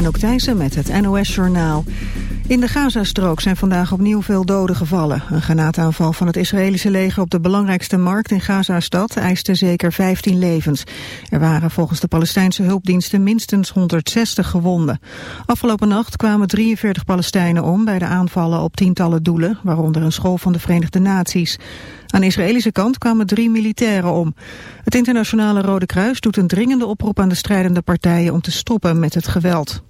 Anouk Thijssen met het NOS-journaal. In de Gazastrook zijn vandaag opnieuw veel doden gevallen. Een granaataanval van het Israëlische leger op de belangrijkste markt in Gazastad eiste zeker 15 levens. Er waren volgens de Palestijnse hulpdiensten minstens 160 gewonden. Afgelopen nacht kwamen 43 Palestijnen om bij de aanvallen op tientallen doelen, waaronder een school van de Verenigde Naties. Aan de Israëlische kant kwamen drie militairen om. Het internationale Rode Kruis doet een dringende oproep aan de strijdende partijen om te stoppen met het geweld.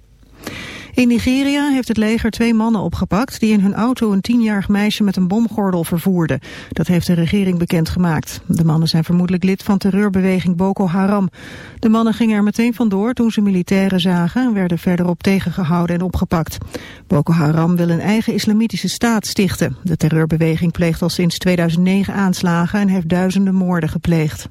In Nigeria heeft het leger twee mannen opgepakt die in hun auto een tienjarig meisje met een bomgordel vervoerden. Dat heeft de regering bekendgemaakt. De mannen zijn vermoedelijk lid van terreurbeweging Boko Haram. De mannen gingen er meteen vandoor toen ze militairen zagen en werden verderop tegengehouden en opgepakt. Boko Haram wil een eigen islamitische staat stichten. De terreurbeweging pleegt al sinds 2009 aanslagen en heeft duizenden moorden gepleegd.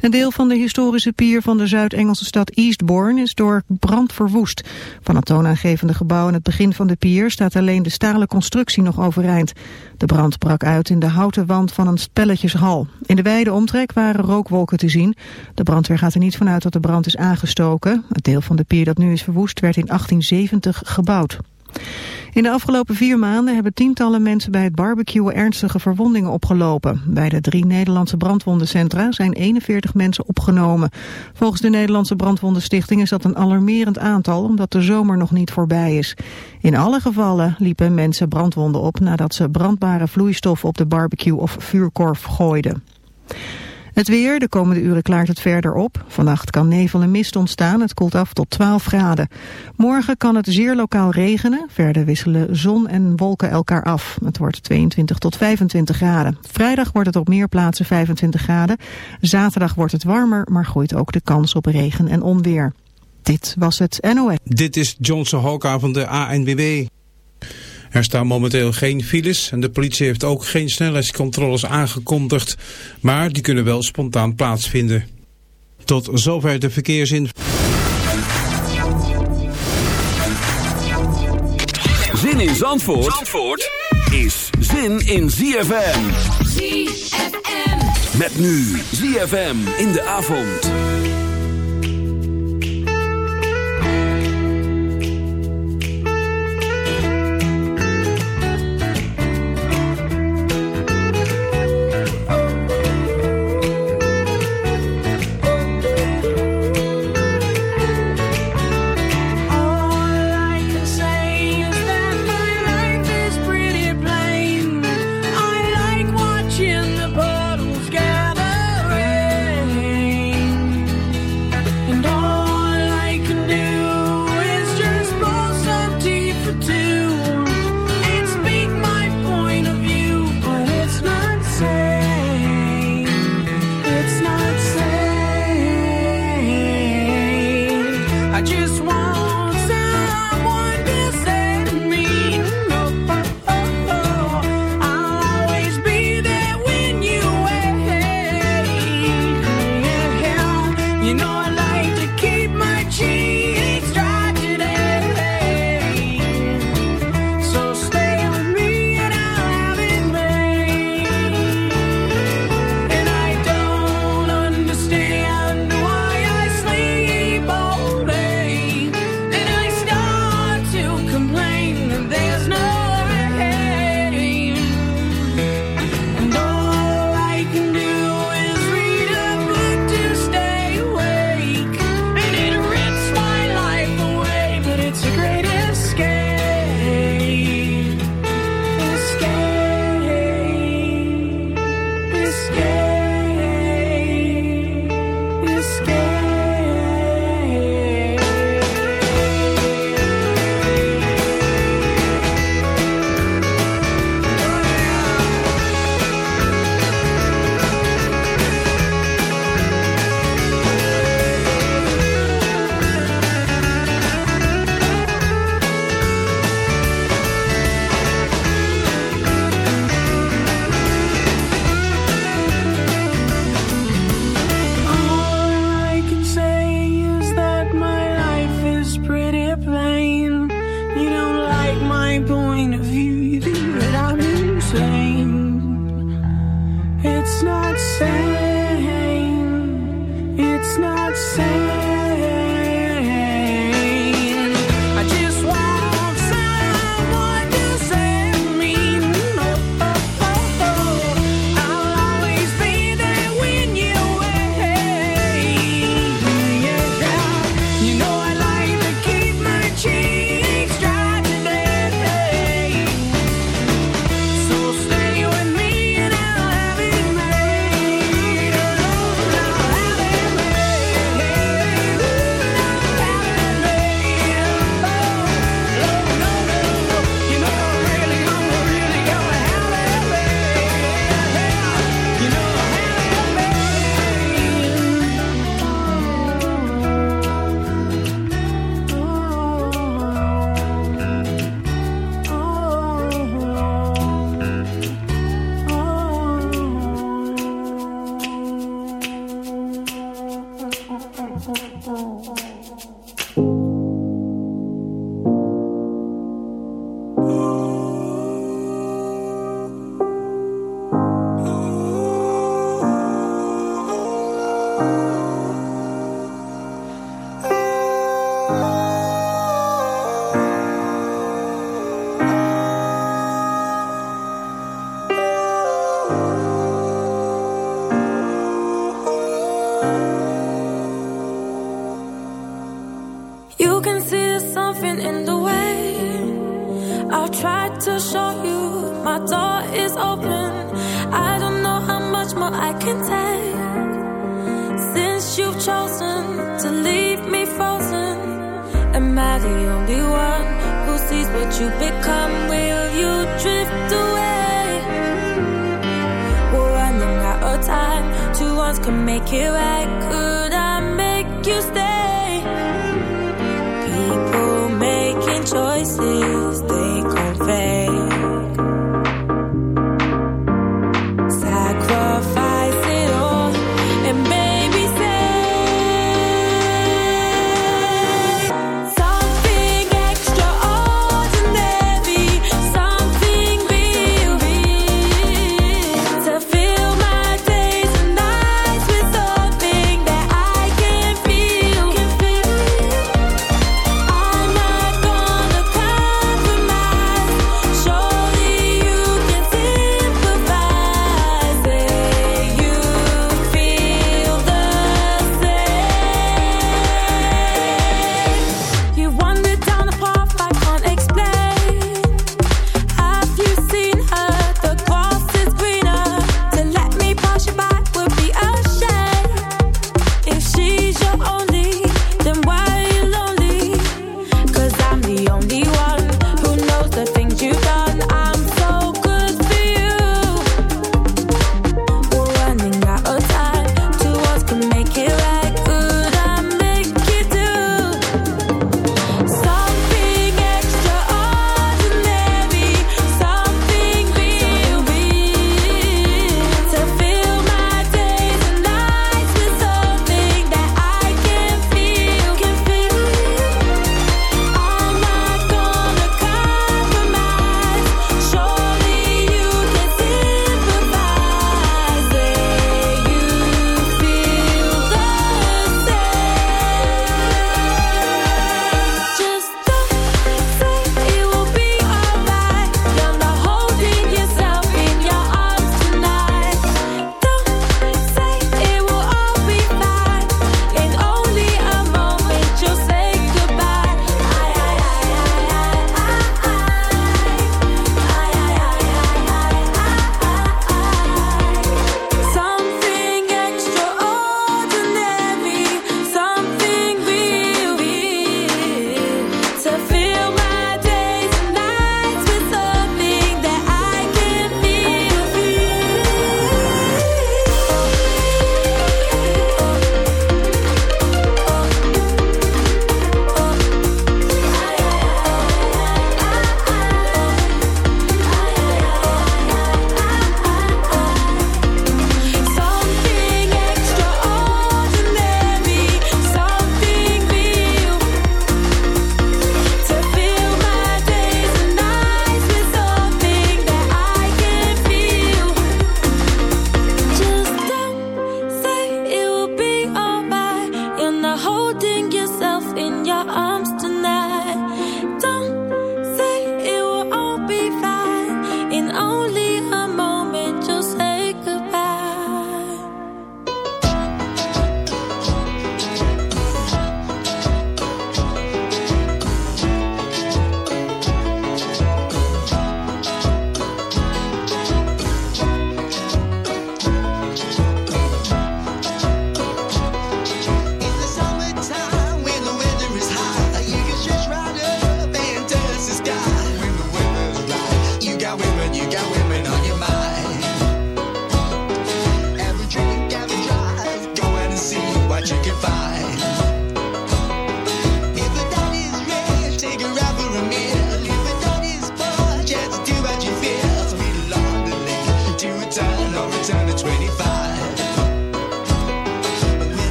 Een deel van de historische pier van de Zuid-Engelse stad Eastbourne is door brand verwoest. Van het toonaangevende gebouw in het begin van de pier staat alleen de stalen constructie nog overeind. De brand brak uit in de houten wand van een spelletjeshal. In de wijde omtrek waren rookwolken te zien. De brandweer gaat er niet vanuit dat de brand is aangestoken. Het deel van de pier dat nu is verwoest werd in 1870 gebouwd. In de afgelopen vier maanden hebben tientallen mensen bij het barbecuen ernstige verwondingen opgelopen. Bij de drie Nederlandse brandwondencentra zijn 41 mensen opgenomen. Volgens de Nederlandse Brandwondenstichting is dat een alarmerend aantal omdat de zomer nog niet voorbij is. In alle gevallen liepen mensen brandwonden op nadat ze brandbare vloeistof op de barbecue of vuurkorf gooiden. Het weer, de komende uren klaart het verder op. Vannacht kan nevel en mist ontstaan, het koelt af tot 12 graden. Morgen kan het zeer lokaal regenen. Verder wisselen zon en wolken elkaar af. Het wordt 22 tot 25 graden. Vrijdag wordt het op meer plaatsen 25 graden. Zaterdag wordt het warmer, maar groeit ook de kans op regen en onweer. Dit was het NOS. Dit is Johnson Hoka van de ANWB. Er staan momenteel geen files en de politie heeft ook geen snelheidscontroles aangekondigd, maar die kunnen wel spontaan plaatsvinden. Tot zover de verkeersin. Zin in Zandvoort, Zandvoort is zin in ZFM. ZFM. Met nu ZFM in de avond.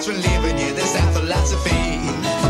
that's relieving you. This that philosophy.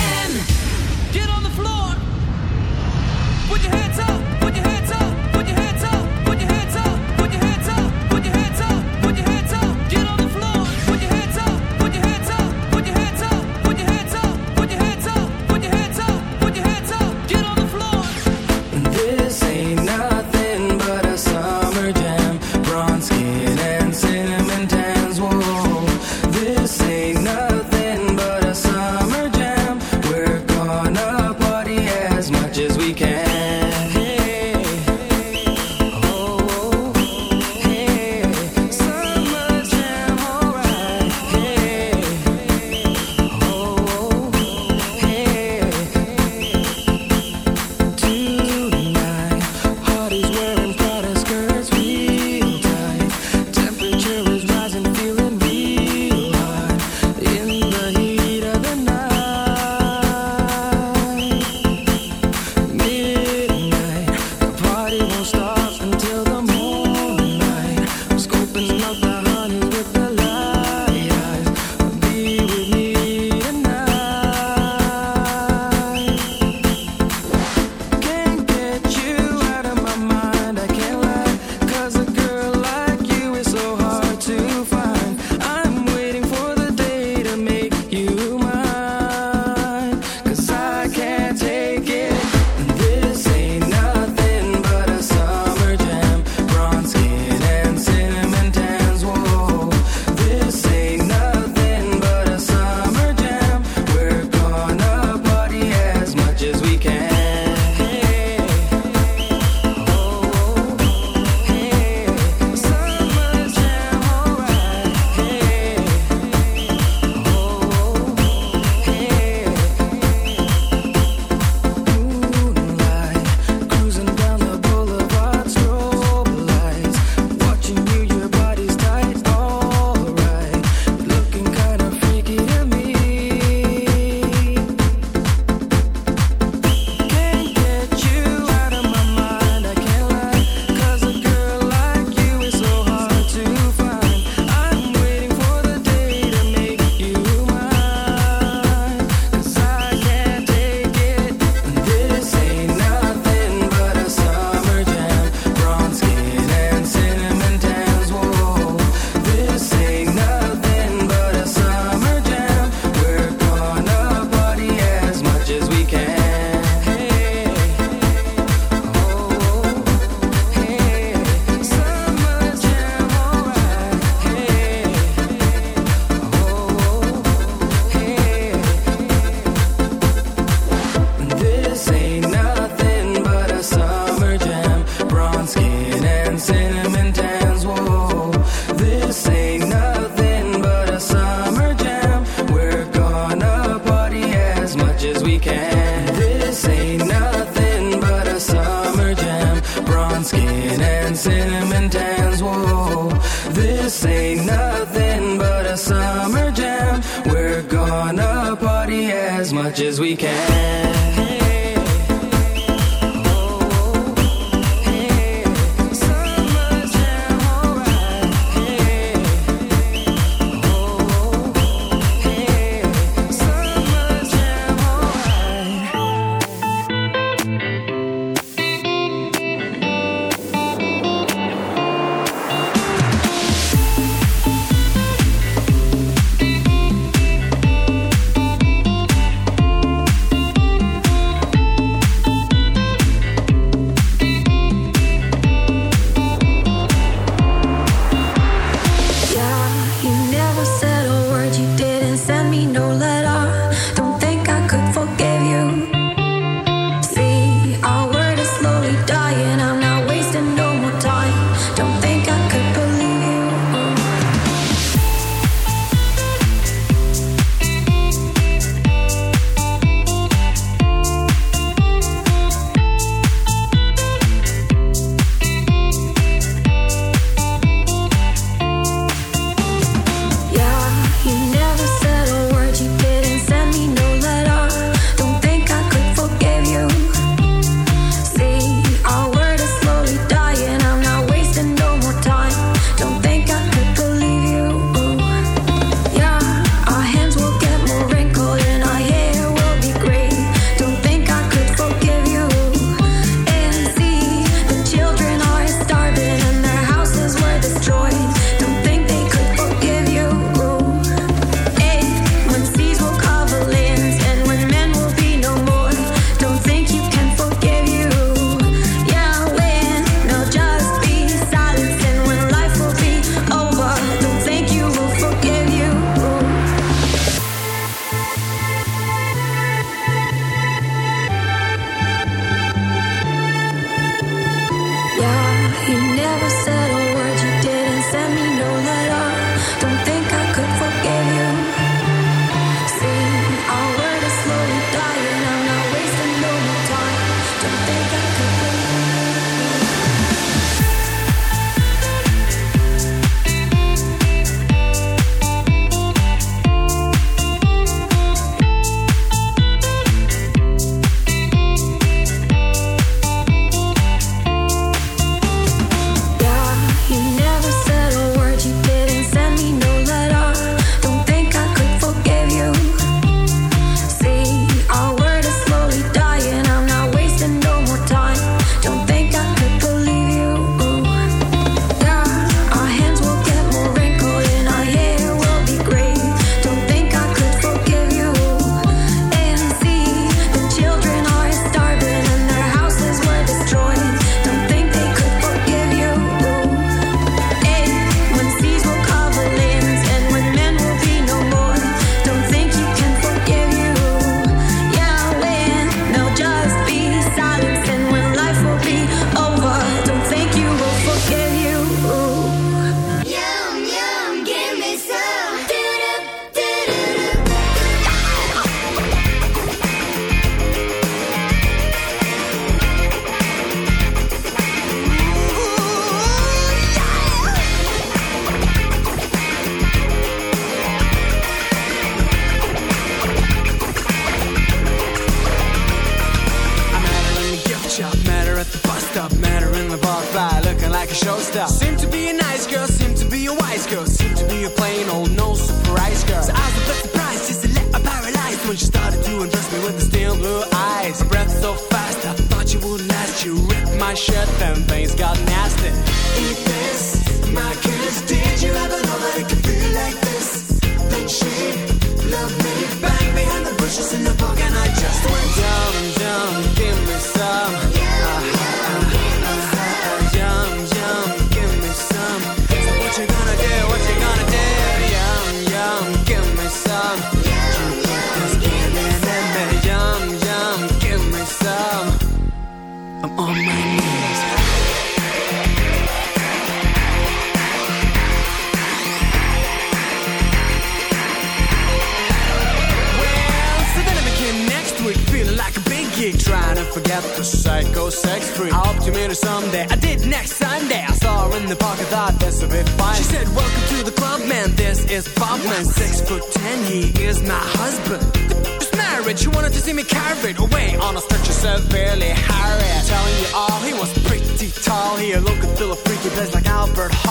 place like Albert Hall.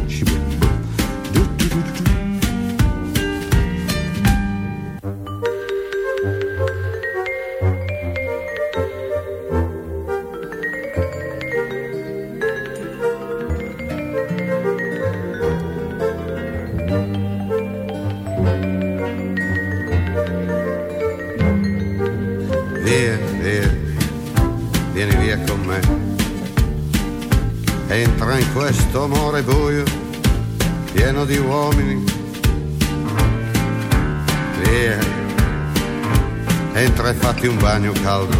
Via, via, vieni via con me. Entra in questo amore buio, pieno di uomini. Via, entra e fatti un bagno caldo.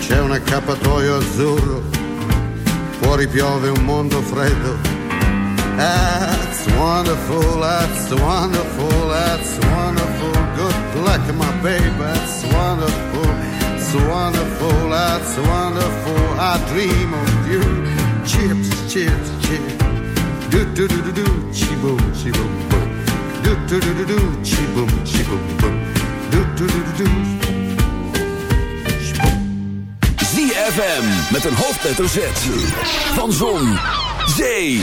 C'è un accappatoio azzurro, fuori piove un mondo freddo. That's wonderful, that's wonderful, that's wonderful. Good luck, my baby, that's wonderful. It's wonderful, that's wonderful. I dream of you. Chips, chips, chips. Do do do do do, chi boom, chi boom. Do do do do do, chi boom boom. Do do do do do. ZFM met een hoofdletter Z. Van Zon, Zee,